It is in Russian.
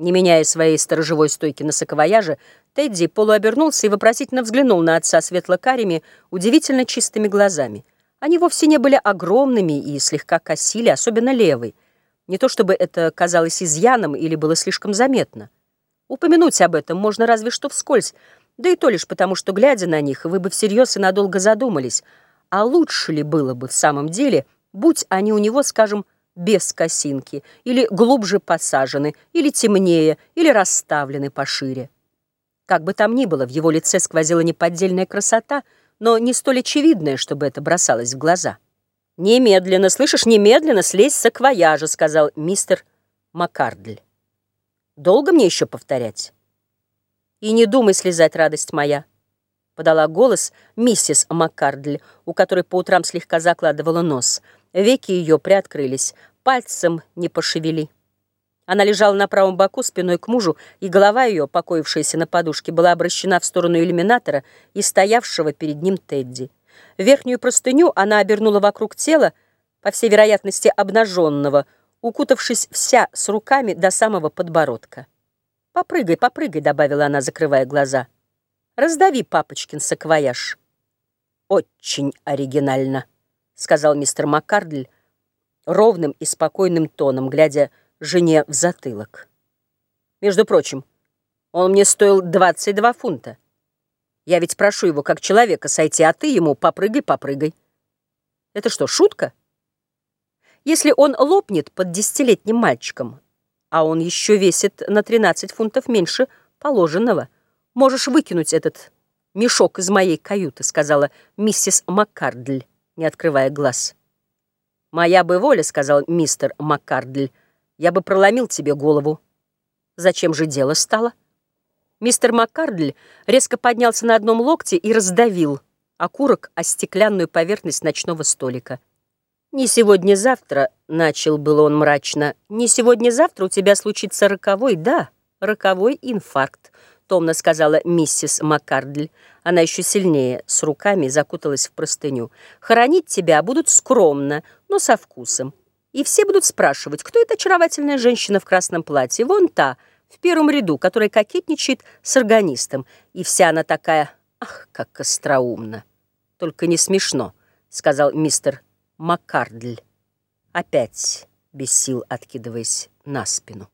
Не меняя своей сторожевой стойки на саквояже, Тедди полуобернулся и вопросительно взглянул на отца светло-карими, удивительно чистыми глазами. Они вовсе не были огромными и слегка косили, особенно левый. Не то чтобы это казалось изъяном или было слишком заметно. Упомянуть об этом можно разве что вскользь, да и то лишь потому, что, глядя на них, вы бы всерьез и надолго задумались, а лучше ли было бы в самом деле, будь они у него, скажем, без косинки, или глубже посажены, или темнее, или расставлены пошире. Как бы там ни было, в его лице сквозила неподдельная красота, но не столь очевидная, чтобы это бросалось в глаза. «Немедленно, слышишь, немедленно слезь с акваяжа», — сказал мистер Маккардль. «Долго мне еще повторять?» «И не думай слезать, радость моя», — подала голос миссис Маккардль, у которой по утрам слегка закладывала нос. Веки ее приоткрылись пальцем не пошевели. Она лежала на правом боку спиной к мужу, и голова ее, покоившаяся на подушке, была обращена в сторону иллюминатора и стоявшего перед ним Тедди. Верхнюю простыню она обернула вокруг тела, по всей вероятности обнаженного, укутавшись вся с руками до самого подбородка. «Попрыгай, попрыгай», — добавила она, закрывая глаза. «Раздави папочкин саквояж». «Очень оригинально», — сказал мистер Маккардль, ровным и спокойным тоном, глядя жене в затылок. Между прочим, он мне стоил 22 фунта. Я ведь прошу его как человека сойти, а ты ему попрыгай, попрыгай. Это что, шутка? Если он лопнет под десятилетним мальчиком, а он еще весит на 13 фунтов меньше положенного, можешь выкинуть этот мешок из моей каюты, сказала миссис Маккардль, не открывая глаз. «Моя бы воля», — сказал мистер Маккардль, — «я бы проломил тебе голову». «Зачем же дело стало?» Мистер Маккардль резко поднялся на одном локте и раздавил окурок о стеклянную поверхность ночного столика. «Не сегодня-завтра», — начал было он мрачно, — «не сегодня-завтра у тебя случится роковой, да, роковой инфаркт», — томно сказала миссис Маккардль. Она еще сильнее, с руками закуталась в простыню. «Хоронить тебя будут скромно, но со вкусом. И все будут спрашивать, кто эта очаровательная женщина в красном платье? Вон та, в первом ряду, которая кокетничает с органистом. И вся она такая, ах, как остроумно. Только не смешно», — сказал мистер Маккардль, опять без сил откидываясь на спину.